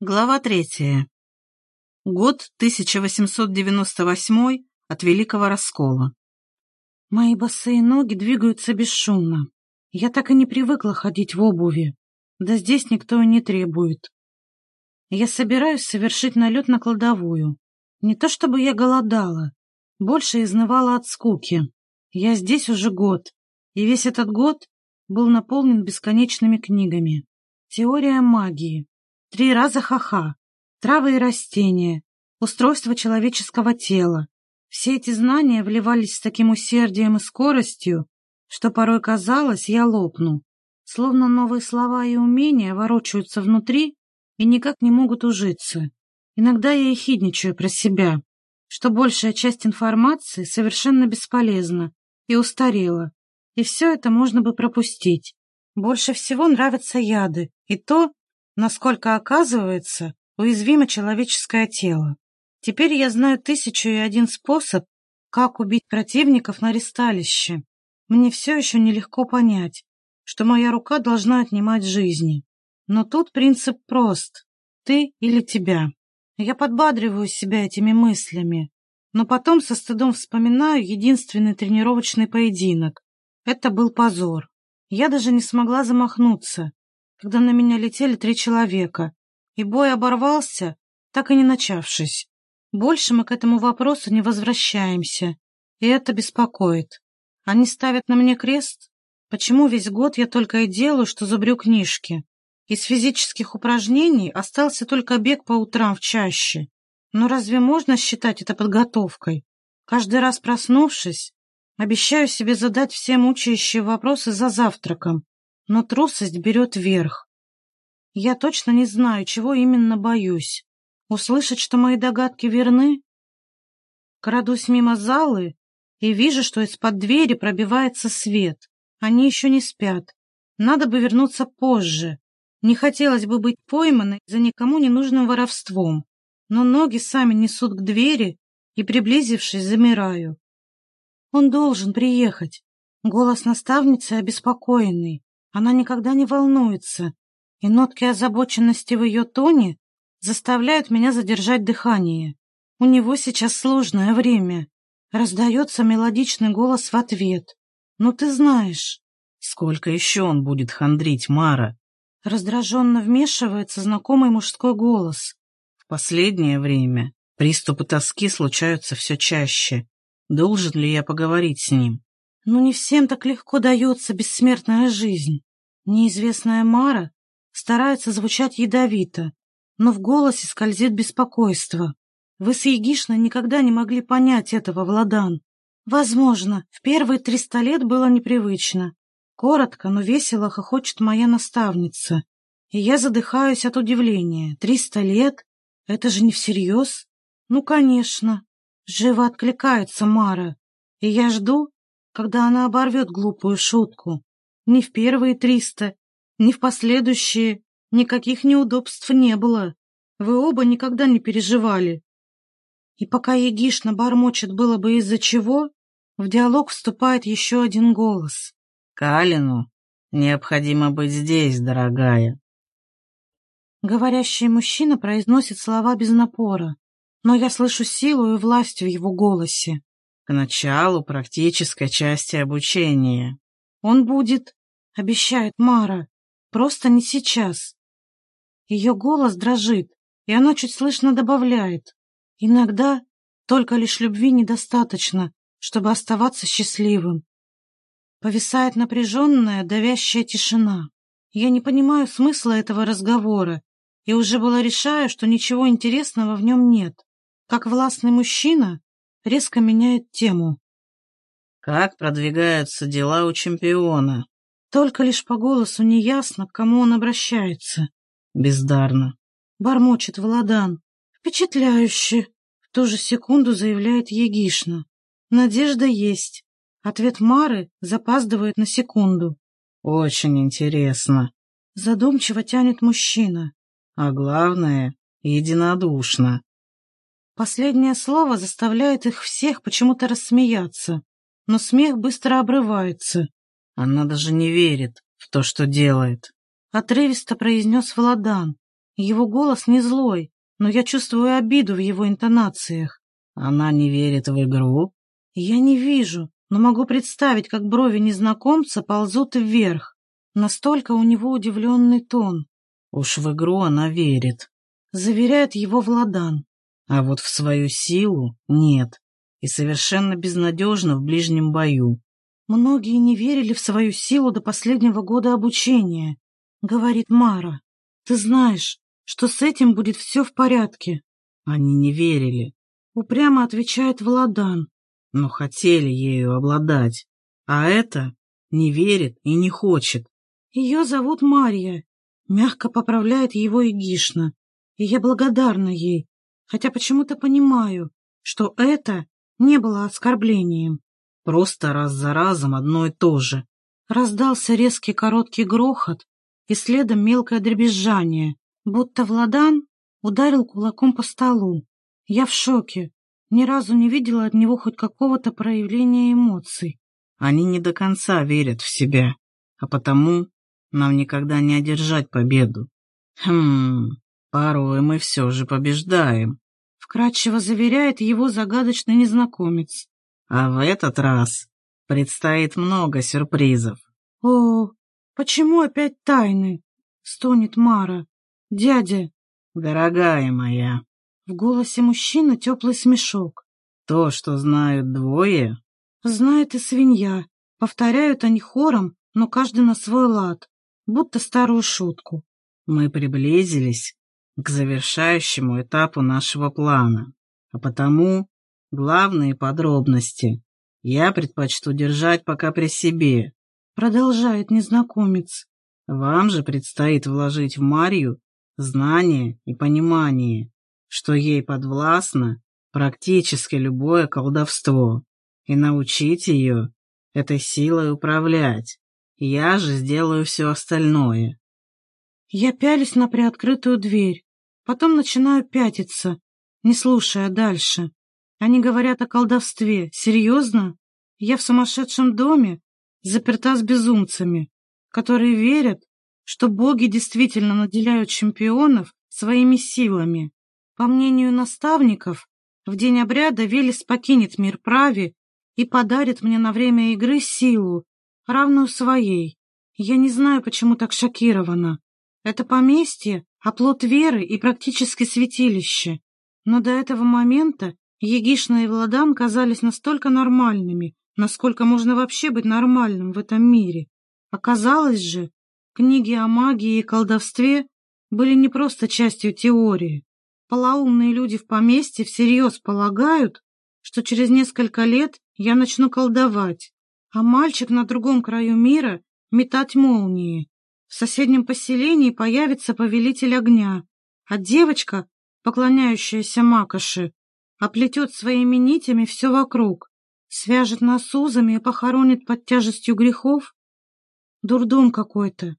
Глава третья. Год 1898 от Великого Раскола. Мои босые ноги двигаются бесшумно. Я так и не привыкла ходить в обуви. Да здесь никто и не требует. Я собираюсь совершить налет на кладовую. Не то чтобы я голодала, больше изнывала от скуки. Я здесь уже год, и весь этот год был наполнен бесконечными книгами. Теория магии, Три раза ха-ха. Травы и растения. Устройство человеческого тела. Все эти знания вливались с таким усердием и скоростью, что порой казалось, я лопну. Словно новые слова и умения ворочаются внутри и никак не могут ужиться. Иногда я ехидничаю про себя, что большая часть информации совершенно бесполезна и устарела, и все это можно бы пропустить. Больше всего нравятся яды и то, насколько, оказывается, уязвимо человеческое тело. Теперь я знаю тысячу и один способ, как убить противников на ресталище. Мне все еще нелегко понять, что моя рука должна отнимать жизни. Но тут принцип прост. Ты или тебя. Я подбадриваю себя этими мыслями, но потом со стыдом вспоминаю единственный тренировочный поединок. Это был позор. Я даже не смогла замахнуться, когда на меня летели три человека, и бой оборвался, так и не начавшись. Больше мы к этому вопросу не возвращаемся, и это беспокоит. Они ставят на мне крест? Почему весь год я только и делаю, что зубрю книжки? Из физических упражнений остался только бег по утрам в чаще. Но разве можно считать это подготовкой? Каждый раз проснувшись, обещаю себе задать все мучающие вопросы за завтраком, но трусость берет верх. Я точно не знаю, чего именно боюсь. Услышать, что мои догадки верны? Крадусь мимо залы и вижу, что из-под двери пробивается свет. Они еще не спят. Надо бы вернуться позже. Не хотелось бы быть пойманной за никому ненужным воровством. Но ноги сами несут к двери, и, приблизившись, замираю. Он должен приехать. Голос наставницы обеспокоенный. Она никогда не волнуется, и нотки озабоченности в ее тоне заставляют меня задержать дыхание. У него сейчас сложное время. Раздается мелодичный голос в ответ. «Ну ты знаешь». «Сколько еще он будет хандрить, Мара?» Раздраженно вмешивается знакомый мужской голос. «В последнее время приступы тоски случаются все чаще. Должен ли я поговорить с ним?» «Ну не всем так легко дается бессмертная жизнь. Неизвестная Мара старается звучать ядовито, но в голосе скользит беспокойство. Вы с Егишной никогда не могли понять этого, Владан. Возможно, в первые триста лет было непривычно. Коротко, но весело хохочет моя наставница. И я задыхаюсь от удивления. Триста лет? Это же не всерьез? Ну, конечно. Живо откликается Мара. И я жду, когда она оборвет глупую шутку. Ни в первые триста, ни в последующие никаких неудобств не было. Вы оба никогда не переживали. И пока Егишна бормочет было бы из-за чего, в диалог вступает еще один голос. «Калину необходимо быть здесь, дорогая». Говорящий мужчина произносит слова без напора, но я слышу силу и власть в его голосе. К началу практической части обучения. Он будет обещает Мара. Просто не сейчас. Ее голос дрожит, и она чуть слышно добавляет. Иногда только лишь любви недостаточно, чтобы оставаться счастливым. Повисает напряженная, давящая тишина. Я не понимаю смысла этого разговора и уже была решаю, что ничего интересного в нем нет. Как властный мужчина резко меняет тему. «Как продвигаются дела у чемпиона?» Только лишь по голосу неясно, к кому он обращается. Бездарно. Бормочет Владан. Впечатляюще. В ту же секунду заявляет Егишна. Надежда есть. Ответ Мары запаздывает на секунду. Очень интересно. Задумчиво тянет мужчина. А главное, единодушно. Последнее слово заставляет их всех почему-то рассмеяться, но смех быстро обрывается. Она даже не верит в то, что делает. Отрывисто произнес Владан, Его голос не злой, но я чувствую обиду в его интонациях. Она не верит в игру? Я не вижу, но могу представить, как брови незнакомца ползут вверх. Настолько у него удивленный тон. Уж в игру она верит. Заверяет его Владан. А вот в свою силу нет. И совершенно безнадежно в ближнем бою. Многие не верили в свою силу до последнего года обучения, говорит Мара. Ты знаешь, что с этим будет все в порядке. Они не верили. Упрямо отвечает Владан. Но хотели ею обладать. А это не верит и не хочет. Ее зовут Марья. Мягко поправляет его Игишна. И я благодарна ей, хотя почему-то понимаю, что это не было оскорблением. Просто раз за разом одно и то же. Раздался резкий короткий грохот, и следом мелкое дребезжание, будто Владан ударил кулаком по столу. Я в шоке. Ни разу не видела от него хоть какого-то проявления эмоций. Они не до конца верят в себя, а потому нам никогда не одержать победу. Хм, порой мы все же побеждаем. Вкратчиво заверяет его загадочный незнакомец. А в этот раз предстоит много сюрпризов. О, почему опять тайны? Стонет Мара. Дядя. Дорогая моя. В голосе мужчины теплый смешок. То, что знают двое... Знает и свинья. Повторяют они хором, но каждый на свой лад, будто старую шутку. Мы приблизились к завершающему этапу нашего плана, а потому главные подробности я предпочту держать пока при себе. Продолжает незнакомец. Вам же предстоит вложить в Марью знание и понимание, что ей подвластно практически любое колдовство, и научить ее этой силой управлять. Я же сделаю все остальное. Я пялюсь на приоткрытую дверь, потом начинаю пятиться, не слушая дальше. Они говорят о колдовстве. Серьезно? Я в сумасшедшем доме, заперта с безумцами, которые верят, что боги действительно наделяют чемпионов своими силами. По мнению наставников, в день обряда Велес покинет мир прави и подарит мне на время игры силу, равную своей. Я не знаю, почему так шокирована. Это поместье — оплот веры и практически святилище. Но до этого момента Егишна и Владан казались настолько нормальными, насколько можно вообще быть нормальным в этом мире. Оказалось же, книги о магии и колдовстве были не просто частью теории. Полоумные люди в поместье всерьез полагают, что через несколько лет я начну колдовать, а мальчик на другом краю мира метать молнии. В соседнем поселении появится повелитель огня, а девочка, поклоняющаяся Макоши, оплетет своими нитями все вокруг, свяжет нас узами и похоронит под тяжестью грехов? Дурдом какой-то.